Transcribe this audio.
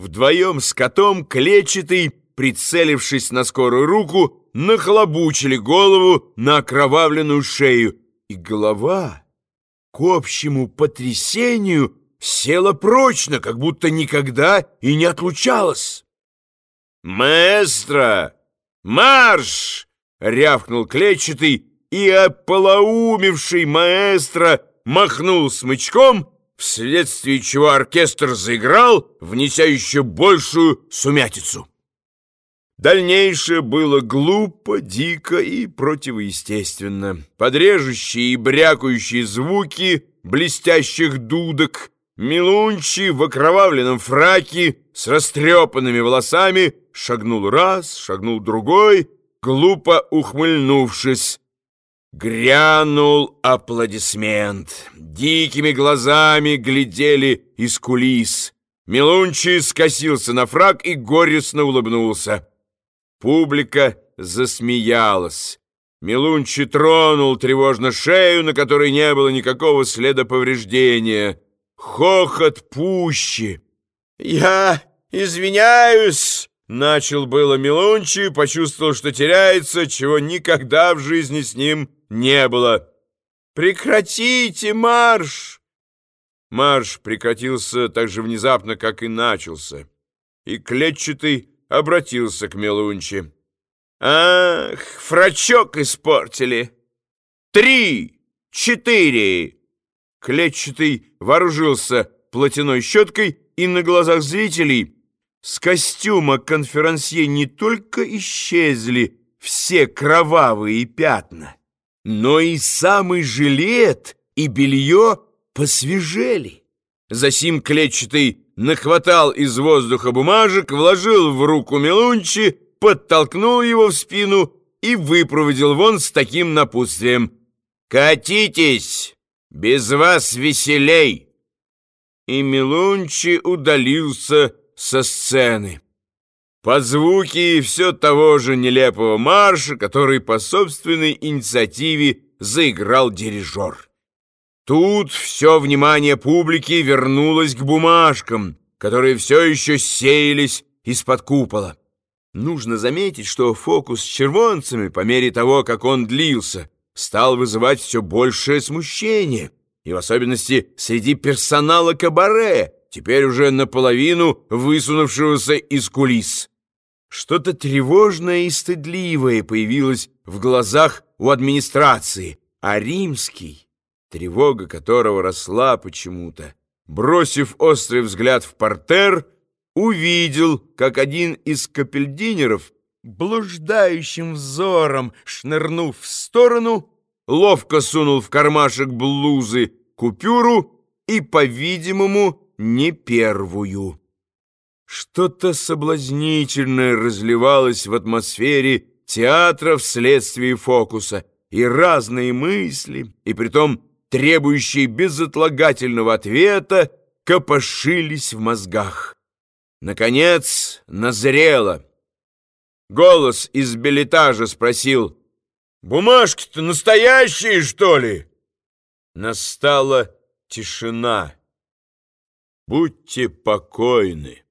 вдвоем с котом клетчатый, прицелившись на скорую руку, нахлобучили голову на окровавленную шею, и голова, к общему потрясению, села прочно, как будто никогда и не отлучалась. «Маэстро! Марш!» — рявкнул клетчатый, и ополоумевший маэстро махнул смычком, вследствие чего оркестр заиграл, внеся еще большую сумятицу. Дальнейшее было глупо, дико и противоестественно. Подрежущие и брякающие звуки блестящих дудок, Милунчи в окровавленном фраке с растрепанными волосами шагнул раз, шагнул другой, глупо ухмыльнувшись. Грянул аплодисмент. Дикими глазами глядели из кулис. Милунчи скосился на фраг и горестно улыбнулся. Публика засмеялась. Милунчи тронул тревожно шею, на которой не было никакого следа повреждения. Хохот пуще. «Я извиняюсь!» Начал было Милунчи, почувствовал, что теряется, чего никогда в жизни с ним не было. «Прекратите марш!» Марш прекратился так же внезапно, как и начался, и клетчатый обратился к Мелунчи. «Ах, фрачок испортили! Три, четыре!» Клетчатый вооружился платяной щеткой, и на глазах зрителей с костюма конферансье не только исчезли все кровавые пятна, но и самый жилет и белье посвежели. Засим клетчатый нахватал из воздуха бумажек, вложил в руку Мелунчи, подтолкнул его в спину и выпроводил вон с таким напутствием. «Катитесь! Без вас веселей!» И Мелунчи удалился со сцены под звуки все того же нелепого марша, который по собственной инициативе заиграл дирижер. Тут все внимание публики вернулось к бумажкам, которые все еще сеялись из-под купола. Нужно заметить, что фокус с червонцами, по мере того, как он длился, стал вызывать все большее смущение, и в особенности среди персонала кабаре, теперь уже наполовину высунувшегося из кулис. Что-то тревожное и стыдливое появилось в глазах у администрации, а римский, тревога которого росла почему-то, бросив острый взгляд в портер, увидел, как один из капельдинеров, блуждающим взором шнырнув в сторону, ловко сунул в кармашек блузы купюру и, по-видимому, не первую. Что-то соблазнительное разливалось в атмосфере театра вследствие фокуса, и разные мысли, и притом требующие безотлагательного ответа, копошились в мозгах. Наконец, назрело. Голос из билетажа спросил, «Бумажки-то настоящие, что ли?» Настала тишина. «Будьте покойны».